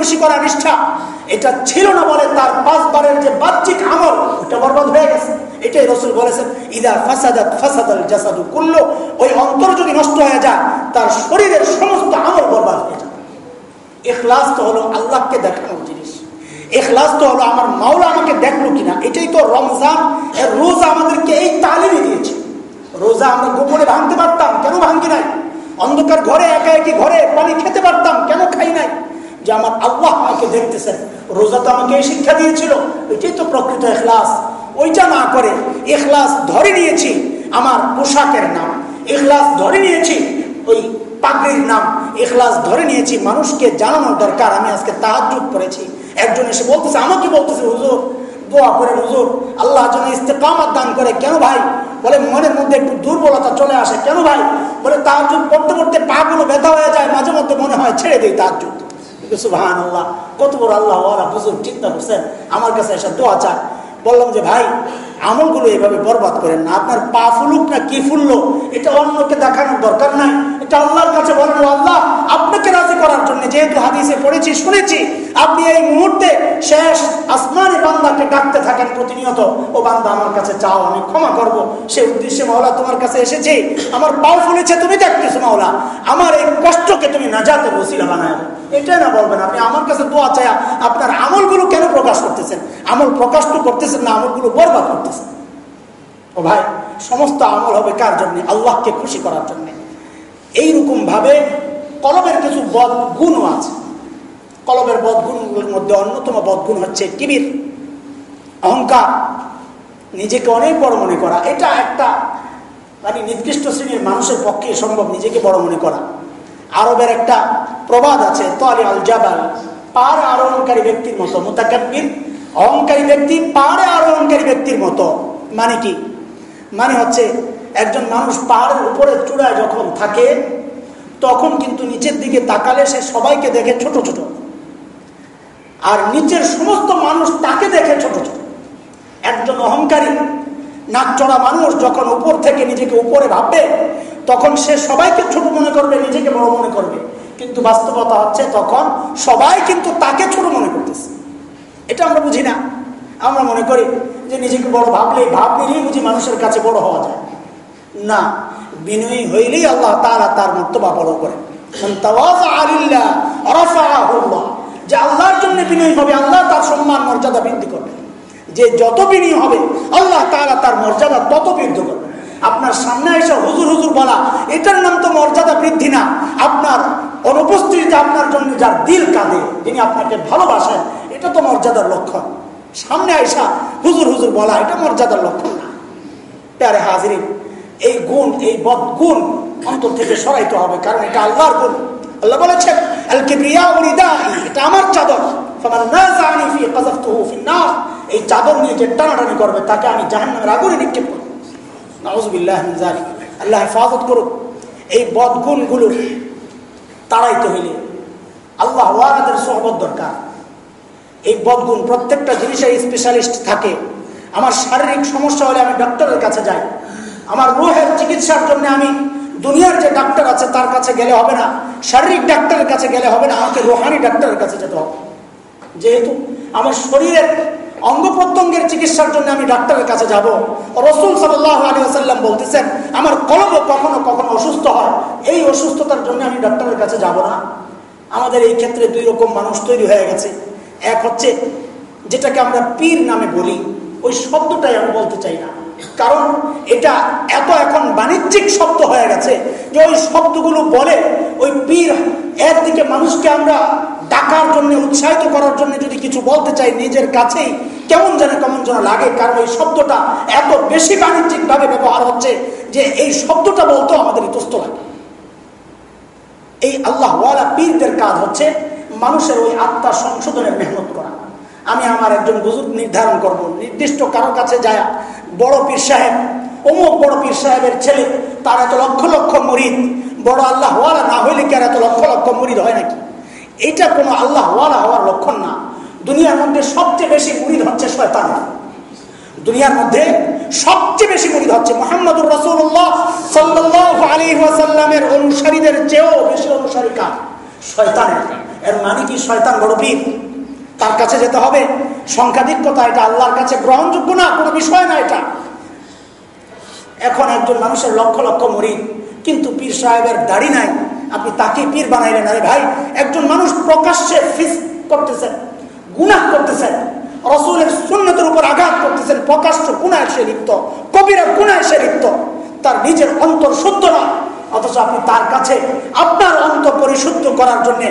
খুশি করা নিষ্ঠা। এটা ছিল না বলে তার পাঁচবারের যে বাহ্যিক আমল, ওটা বরবাদ হয়ে গেছে। এটাই রসুল বলেছেন, ইদা ফাসাদাত ফাসাদাল জাসাদু করল ওই অন্তর যদি নষ্ট হয়ে যায়, তার শরীরের সমস্ত আমল বরবাদ হয়ে যায় এখলাস তো হলো আল্লাহকে দেখানোর জিনিস। এখলাস তো হলো আমার মাওলা আমাকে দেখল কিনা। এটাই তো রমজান রোজা আমাদেরকে এই তালিমে দিয়েছে। রোজা আমরা গোপনে ভাঙতে পারতাম, কেন ভাঙি নাই? অন্ধকার ঘরে একা একই ঘরে পানি খেতে পারতাম, কেন খাই নাই? যে আমার আল্লাহ আমাকে দেখতেছেন। রোজা তো আমাকে এই শিক্ষা দিয়েছিল। এটাই তো প্রকৃত এখলাস ওইটা না করে এখলাস ধরে নিয়েছি আমার পোশাকের নাম। এখলাস ধরে নিয়েছি ওই পাগড়ির নাম। এখলাস ধরে নিয়েছি মানুষকে জানানোর দরকার। আমি আজকে তাহাজুদ করেছি একজন এসে বলতেছে, আমাকে বলতেছে, হুজুর, দোয়া করে হুজুর, আল্লাহ যেন ইস্তেকামাত দান করে। কেন ভাই? বলে, মনের মধ্যে একটু দুর্বলতা চলে আসে। কেন ভাই? বলে তাহাজুদ পড়তে পড়তে পা গুলো ব্যথা হয়ে যায়। মাঝে মধ্যে মনে হয় ছেড়ে দিই তাহাজুদ সুহান আল্লাহ কত বড় আল্লাহ হুজুর, চিন্তা করছেন? আমার কাছে এসে দোয়া চায় বললাম যে, ভাই, আমলগুলো এভাবে বরবাদ করেন না। আপনার পা ফুলুক না, কি ফুললো? এটা অন্যকে দেখানোর দরকার নাই। এটা আল্লাহর কাছে বলেন আল্লাহ, আপনাকে রাজি করার জন্য যেহেতু হাদিসে পড়েছি, শুনেছি, আপনি এই মুহূর্তে শেষ আসমানি বান্দাকে ডাকতে থাকেন প্রতিনিয়ত, ও বান্দা, আমার কাছে চাও, আমি ক্ষমা করব। সে উদ্দেশ্যে, মাওলা, তোমার কাছে এসেছি। আমার পাও ফুলেছে, তুমি দেখতেছো, মাওলা। আমার এই কষ্টকে তুমি নাজাতের বসিলা বানায় এটাই না বলবেন আপনি, আমার কাছে দোয়া চায়া আপনার আমলগুলো কেন প্রকাশ করতেছেন? আমল প্রকাশ তো করতেছেন না, আমলগুলো বরবাদ করতেছেন। ও ভাই, সমস্ত আমল হবে কার জন্য? আল্লাহকে খুশি করার জন্যে। এইরকম ভাবে কলবের কিছু বদ গুণও আছে। কলবের বদগুণগুলোর মধ্যে অন্যতম বদগুণ হচ্ছে কিবির। অহংকার, নিজেকে অনেক বড় মনে করা, এটা একটা মানে নির্দিষ্ট শ্রেণির মানুষের পক্ষে সম্ভব নিজেকে বড় মনে করা। আরবের একটা প্রবাদ আছে, তলে আল জাবাল পাহাড়ে আরোহণকারী ব্যক্তির মতো, মোতাকাব্বির, অহংকারী ব্যক্তি পাহাড়ে আরোহণকারী ব্যক্তির মতো। মানে কি? মানে হচ্ছে একজন মানুষ পাহাড়ের উপরে চূড়ায় যখন থাকে তখন কিন্তু নিচের দিকে তাকালে সে সবাইকে দেখে ছোট ছোট। আর নিচের সমস্ত মানুষ তাকে দেখে ছোট ছোট। একজন অহংকারী নাক চড়া মানুষ যখন উপর থেকে নিজেকে উপরে ভাববে, তখন সে সবাইকে ছোট মনে করবে, নিজেকে বড় মনে করবে। কিন্তু বাস্তবতা হচ্ছে তখন সবাই কিন্তু তাকে ছোট মনে করতেছে। এটা আমরা বুঝি না। আমরা মনে করি যে নিজেকে বড় ভাবলেই ভাব নিলেই বুঝি মানুষের কাছে বড় হওয়া যায়। না। বিনয়ী হইলেই আল্লাহ তারা তার মর্তবা বড় করে যে আল্লাহর জন্য বিনয়ী হবে, আল্লাহ তার সম্মান, মর্যাদা বৃদ্ধি করবে। যে যত বিনয়ী হবে, আল্লাহ তারা তার মর্যাদা তত বৃদ্ধি করবে। আপনার সামনে এসে হুজুর হুজুর বলা, এটার নাম তো মর্যাদা বৃদ্ধি না। আপনার অনুপস্থিতিতে আপনার জন্য যার দিল কাঁদে, যিনি আপনাকে ভালোবাসেন, এটা তো মর্যাদার লক্ষণ। সামনে আইসা হুজুর হুজুর বলা, এটা মর্যাদার লক্ষণ না। প্যারে হাজির এই গুণ, এই বদ গুণ অন্তর থেকে সরাইতে হবে, কারণ এটা আল্লাহর গুণ। আল্লাহ বলেছেন এটা আমার চাদর। এই চাদর নিয়ে যে টানাটানি করবে, তাকে আমি জাহান্নামের আগুনে নিক্ষেপ করব। আল্লাহ হেফাজত করুক। এই বদগুণগুলো তাড়াইতে হইলে আল্লাহ ওয়ারাদের সহবত দরকার। এই বদগুণ প্রত্যেকটা জিনিসের স্পেশালিস্ট থাকে। আমার শারীরিক সমস্যা হলে আমি ডক্টরের কাছে যাই। আমার রোহের চিকিৎসার জন্য আমি দুনিয়ার যে ডাক্তার আছে তার কাছে গেলে হবে না, শারীরিক ডাক্তারের কাছে গেলে হবে না, আমাকে রোহানি ডাক্তারের কাছে যেতে হবে। যেহেতু আমার শরীরের অঙ্গ প্রত্যঙ্গের চিকিৎসার জন্য আমি ডাক্তারের কাছে যাব, রসুল সাল্লাম বলতেছেন, আমার কলম কখনো কখনো অসুস্থ হয়, এই অসুস্থতার জন্য আমি ডাক্তারের কাছে যাব না। আমাদের এই ক্ষেত্রে দুই রকম মানুষ তৈরি হয়ে গেছে। এক হচ্ছে যেটাকে আমরা পীর নামে বলি, ওই শব্দটাই আমি বলতে চাই না। কারণ এটা এত এখন বাণিজ্যিক শব্দ হয়ে গেছে যে ওই শব্দগুলো বলে ওই পীর এর দিকে মানুষকে আমরা ডাকার জন্য, উৎসাহিত করার জন্য যদি কিছু বলতে চাই নিজের কাছেই, কেমন যেন কেমন যেন লাগে। কারণ এই শব্দটা এত বেশি বাণিজ্যিকভাবে ব্যবহার হচ্ছে যে এই শব্দটা বলতেও আমাদের ইতস্ত লাগে। এই আল্লাহ পীরদের কাজ হচ্ছে মানুষের ওই আত্মা সংশোধনের মেহনত করা। আমি আমার একজন বুজুর্গ নির্ধারণ করব। নির্দিষ্ট কারও কাছে যায় বড় পীর সাহেব অমুক বড় পীর সাহেবের ছেলে, তার এত লক্ষ লক্ষ মরিদ। বড় আল্লাহ ওয়ালা না হইলে কি আর এত লক্ষ লক্ষ মরিদ হয় নাকি? এটা কোনো আল্লাহ ওয়ালা হওয়ার লক্ষণ না। দুনিয়ার মধ্যে সবচেয়ে বেশি মুরিদ হচ্ছে শয়তান। দুনিয়ার মধ্যে সবচেয়ে বেশি মুরিদ হচ্ছে মোহাম্মদুর রসুল্লাহ সাল্লাহ আলী ওয়াসাল্লামের অনুসারীদের চেয়েও বেশি অনুসারী কার? শয়তানের। এর মানে কি শয়তান বড় পীর? তার কাছে যেতে হবে। সংখ্যাধিক্যতা, এটা আল্লাহর কাছে গ্রহণযোগ্য না, কোনো বিষয় না এটা। এখন একজন মানুষের লক্ষ লক্ষ মরি কিন্তু পীর সাহেবের দাড়ি নাই। আপনি তাকে পীর বানাইলেন। আরে ভাই, একজন মানুষ প্রকাশ্যে ফিস করতেছেন, গুনাহ করতেছেন, রসুলের সুন্নতের উপর আঘাত করতেছেন, প্রকাশ্য গুণায় সে লিপ্ত, কবিরা গুণায় সে লিপ্ত। তার নিজের অন্তর শুদ্ধ নয়, অথচ আপনি তার কাছে আপনার অন্তর পরিশুদ্ধ করার জন্য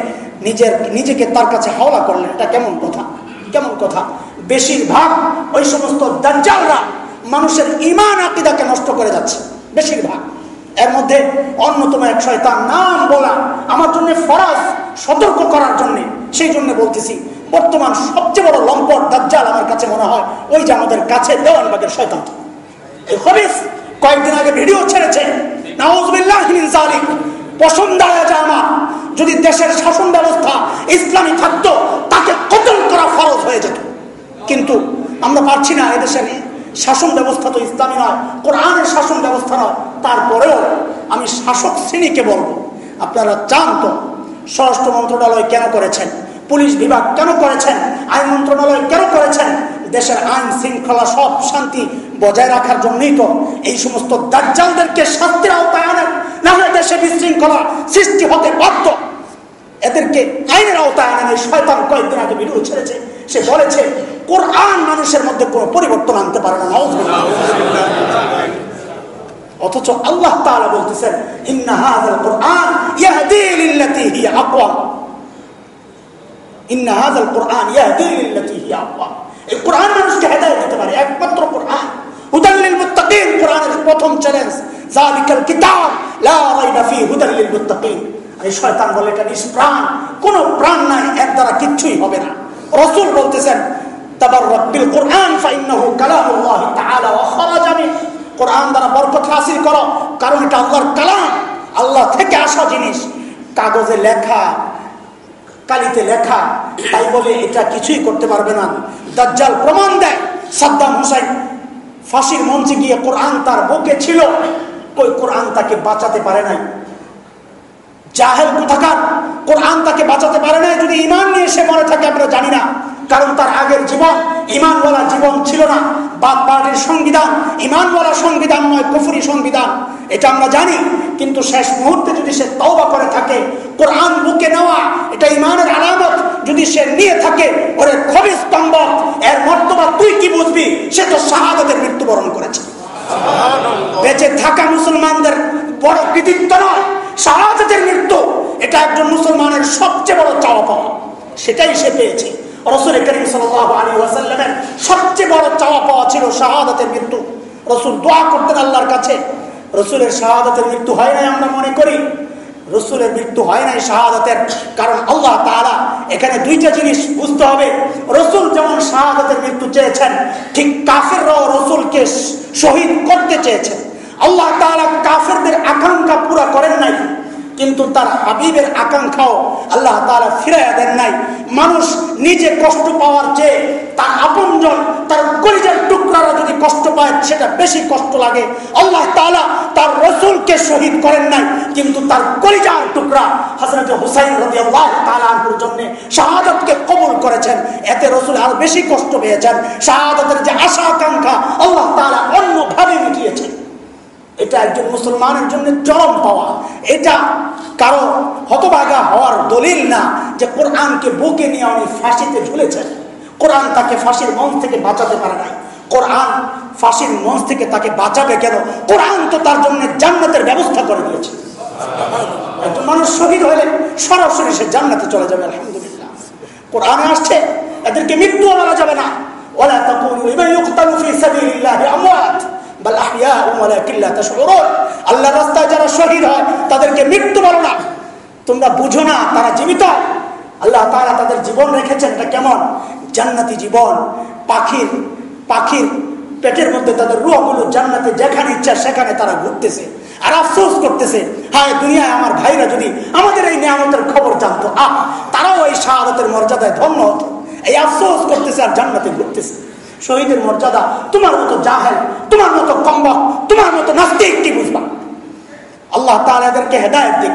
নিজের, নিজেকে তার কাছে হাওলা করলেন। এটা কেমন কথা? কেমন কথা? বেশিরভাগ ওই সমস্ত দাজ্জালরা মানুষের ইমান আকিদাকে নষ্ট করে যাচ্ছে। বেশিরভাগ। এর মধ্যে অন্যতম এক শয়তান নাম বলা, আমার জন্য ফরাজ, সতর্ক করার জন্য। সেই জন্য বলতেছি, বর্তমান সবচেয়ে বড় লম্পট দাজ্জাল আমার কাছে মনে হয়, ওই যে আমাদের কাছে দেওয়ানবাগের শয়তান। কয়েকদিন আগে ভিডিও ছেড়েছে পছন্দ জামা যদি দেশের শাসন ব্যবস্থা, ইসলামী থাকতো তাকে কতল করা ফরজ হয়ে যেত। কিন্তু আমরা পারছি না এদেশের শাসন ব্যবস্থা তো ইসলামী নয়, কোরআনের শাসন ব্যবস্থা নয়। তারপরেও আমি শাসক শ্রেণীকে বলব, আপনারা চান তো স্বরাষ্ট্র মন্ত্রণালয় কেন করেছেন? পুলিশ বিভাগ কেন করেছেন? আইন মন্ত্রণালয় কেন করেছেন? দেশের আইন শৃঙ্খলা সব শান্তি বজায় রাখার জন্যই তো এই সমস্ত দাজ্জালদেরকে শাস্তির আওতায় আনেন না হলে দেশে বিশৃঙ্খলা সৃষ্টি হতে বাধ্য। এদেরকে আইনের আওতায় আনেন এই শয়তান কয়েকদিন আগে ভিডিও ছেড়েছে। সে বলেছে, কোরআন মানুষের মধ্যে কোনো পরিবর্তন আনতে পারে না। অথচ আল্লাহ তাআলা বলতেছেন, ইন্না হাযাল কোরআন ইয়াহদি লিল্লাতি হিয়া আকওয়াম ইন্না হাযাল কোরআন ইয়াহদি লিল্লাতি হিয়া আকওয়াম এই মানুষকে পারে, একমাত্র কোরআন। কোরআনের প্রথম বলে প্রাণ। নাই কিচ্ছুই হবে না। বলতেছেন কোরআন কোরআন দ্বারা হাসিল করো, কারণ এটা আল্লাহ থেকে আসা জিনিস। কাগজে লেখা কালিতে লেখা, তাই বলে এটা কিছুই করতে পারবে না। দাজ্জাল প্রমাণ দেয়, সাদ্দাম হুসাইন ফাঁসির মঞ্চে গিয়ে কোরআন তার বুকে ছিল, কই কোরআন তাকে বাঁচাতে পারে নাই? জাহেল কোথাকার? কোরআন তাকে বাঁচাতে পারে নাই যদি ইমান নিয়ে সে মনে থাকে আমরা জানি না। কারণ তার আগের জীবন ইমানওয়ালা জীবন ছিল না। বাদ পার্টির সংবিধান ইমানওয়ালা সংবিধান নয়, কুফুরি সংবিধান এটা আমরা জানি কিন্তু শেষ মুহূর্তে যদি সে তওবা করে থাকে কোরআন বুকে নেওয়া এটা ইমানের আলামত যদি সে নিয়ে থাকে ওরে খবি স্তম্ভ এর মর্তবা তুই কি বুঝবি? সে তো শাহাদতের মৃত্যুবরণ করেছে। বেঁচে থাকা মুসলমানদের বড় কৃতিত্ব নয় শাহাদতের মৃত্যু এটা একজন মুসলমানের সবচেয়ে বড় চাওয়া পাওয়া। সেটাই সে পেয়েছে। রসুল করিম সাল্লাহ আলী ওয়াসাল্লামের সবচেয়ে বড় চাওয়া পাওয়া ছিল শাহাদতের মৃত্যু। রসুল দোয়া করতেন আল্লাহর কাছে রসুলের শাহাদাতের মৃত্যু হয় নাই আমরা মনে করি। রসুলের মৃত্যু হয় নাই শাহাদাতের কারণ আল্লাহ তারা এখানে দুইটা জিনিস বুঝতে হবে। রসুল যেমন শাহাদাতের মৃত্যু চেয়েছেন, ঠিক কাফেররাও রসুলকে শহীদ করতে চেয়েছেন। আল্লাহ তারা কাফেরদের আকাঙ্ক্ষা পুরা করেন নাই। কিন্তু তার হাবিবের আকাঙ্ক্ষাও আল্লাহ তারা ফিরে দেন নাই। মানুষ নিজে কষ্ট পাওয়ার চেয়ে তার আপনজন, তার কলিজার টুকরারা যদি কষ্ট পায়, সেটা বেশি কষ্ট লাগে। আল্লাহ তালা তার রসুলকে শহীদ করেন নাই, কিন্তু তার কলিজার টুকরা হাজরত হুসাইন রবি আল্লাহ তালার জন্য শাহাদতকে কবুল করেছেন। এতে রসুল আরও বেশি কষ্ট পেয়েছেন। শাহাদতের যে আশা আকাঙ্ক্ষা আল্লাহ তালা অন্যভাবে মিটিয়েছেন। এটা একজন মুসলমানের জন্য চরম পাওয়া। এটা কারও হতবাগা হওয়ার দলিল না যে কোরআনকে বুকে নিয়ে উনি ফাঁসিতে ঝুলেছেন। কোরআন তাকে ফাঁসির মঞ্চ থেকে বাঁচাতে পারে নাই। কোরআন ফাঁসির মঞ্চ থেকে তাকে বাঁচাবে কেন? কোরআন তো তার জন্য জান্নাতের ব্যবস্থা করে দিয়েছে। একজন মানুষ শহীদ হলে সরাসরি সে জান্নাতে চলে যাবে, আলহামদুলিল্লাহ। কোরআনে আসছে, এদেরকে মৃত্যু বলা যাবে না। ওলা তখন আল্লাহ রাস্তায় যারা শহীদ হয়, তাদেরকে মৃত্যু বলো না। তোমরা বুঝো না, তারা জীবিত। আল্লাহ তারা তাদের জীবন রেখেছেন, এটা কেমন? জান্নাতি জীবন। পাখির পাখির পেটের মধ্যে তাদের রুহগুলো জান্নাতে যেখানে ইচ্ছা সেখানে তারা ঘুরতেছে। আর আফসোস করতেছে, হায় দুনিয়ায় আমার ভাইরা যদি আমাদের এই নিয়ামতের খবর জানতো, আহ, তারাও এই শাহাদতের মর্যাদায় ধন্য হতো। এই আফসোস করতেছে আর জান্নাতে ঘুরতেছে। শহীদের মর্যাদা তোমার মতো জাহেল, তোমার মতো কম্বক, তোমার মতো নাস্তিক কি বুঝবা? আল্লাহ তাদেরকে হেদায়ত দিক।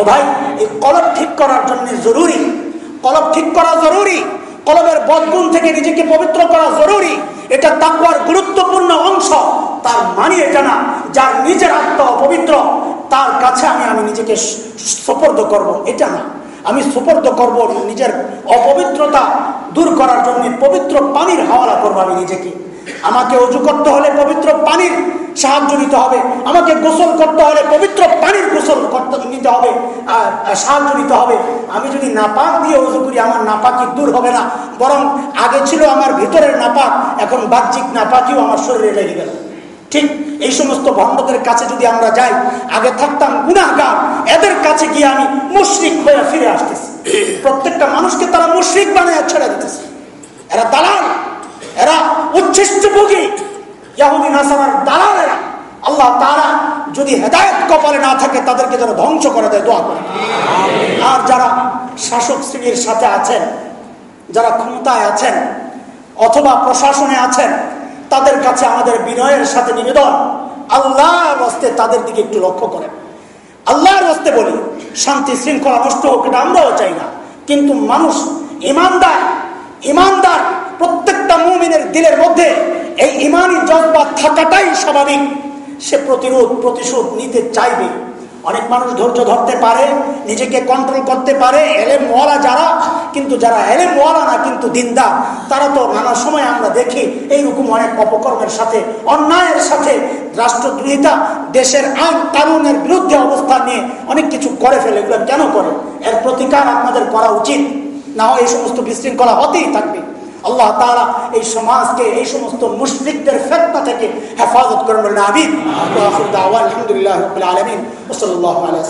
ও ভাই, এই কলব ঠিক করার জন্য জরুরি। কলব ঠিক করা জরুরি। কলবের বদগুণ থেকে নিজেকে পবিত্র করা জরুরি। এটা তাকুয়ার গুরুত্বপূর্ণ অংশ। তার মানি এটা না, যার নিজের আত্মা অপবিত্র, তার কাছে আমি আমি নিজেকে সপর্দ করব। এটা না। আমি সুপর্দ করব নিজের অপবিত্রতা দূর করার জন্য পবিত্র পানির হাওয়ালা করব আমি নিজেকে। আমাকে অজু করতে হলে পবিত্র পানির সাহায্য নিতে হবে। আমাকে গোসল করতে হলে পবিত্র পানির গোসল করতে নিতে হবে সাহায্য নিতে হবে। আমি যদি নাপাক দিয়ে অজু করি, আমার নাপাকি দূর হবে না। বরং আগে ছিল আমার ভিতরের নাপাক, এখন বাহ্যিক নাপাকিও আমার শরীরে লেগে গেল। ঠিক এই সমস্ত ভণ্ডদের কাছে যদি আমরা যাই, আগে থাকতাম গুনাহগার, এদের কাছে গিয়ে আমি মুশ্রিক হয়ে ফিরে আসতেছি। প্রত্যেকটা মানুষকে তারা মুশ্রিক বানায় ছেড়ে দিতেছে। এরা দালাল, এরা উচ্ছিষ্ট ভোগী। ইয়াহুদি নাসারার দালাল এরা আল্লাহ তারা যদি হেদায়ত কপালে না থাকে, তাদেরকে যেন ধ্বংস করে দেয়, দোয়া করে। আর যারা শাসক শ্রেণির সাথে আছেন, যারা ক্ষমতায় আছেন, অথবা প্রশাসনে আছেন তাদের কাছে আমাদের বিনয়ের সাথে নিবেদন। আল্লাহর হস্তে তাদের দিকে একটু লক্ষ্য করেন। আল্লাহর হস্তে বলি, শান্তি, শৃঙ্খলা নষ্ট হোক এটা আমরাও চাই না। কিন্তু মানুষ, ইমানদার ইমানদার প্রত্যেকটা মুমিনের দিলের মধ্যে এই ইমানি জজবা থাকাটাই স্বাভাবিক। সে প্রতিরোধ, প্রতিশোধ নিতে চাইবে। অনেক মানুষ ধৈর্য ধরতে পারে, নিজেকে কন্ট্রোল করতে পারে এলেম মোয়ালা যারা, কিন্তু যারা এলেম মোয়ালা না, কিন্তু দিনদা তারা তো নানা সময় আমরা দেখি এইরকম অনেক অপকর্মের সাথে, অন্যায়ের সাথে রাষ্ট্রদ্রোহিতা, দেশের আইন কানুনের বিরুদ্ধে অবস্থান নিয়ে অনেক কিছু করে ফেলে। এগুলো কেন করে? এর প্রতিকার আপনাদের করা উচিত। না হয় এই সমস্ত বিশৃঙ্খলা হতেই থাকবে। আল্লাহ তারা এই সমাজকে এই সমস্ত মুসলিকদের ফেতনা থেকে হেফাজত করেন বলেন আমিন। আলহামদুলিল্লাহ আলমিন ওসল্লাহ আলহ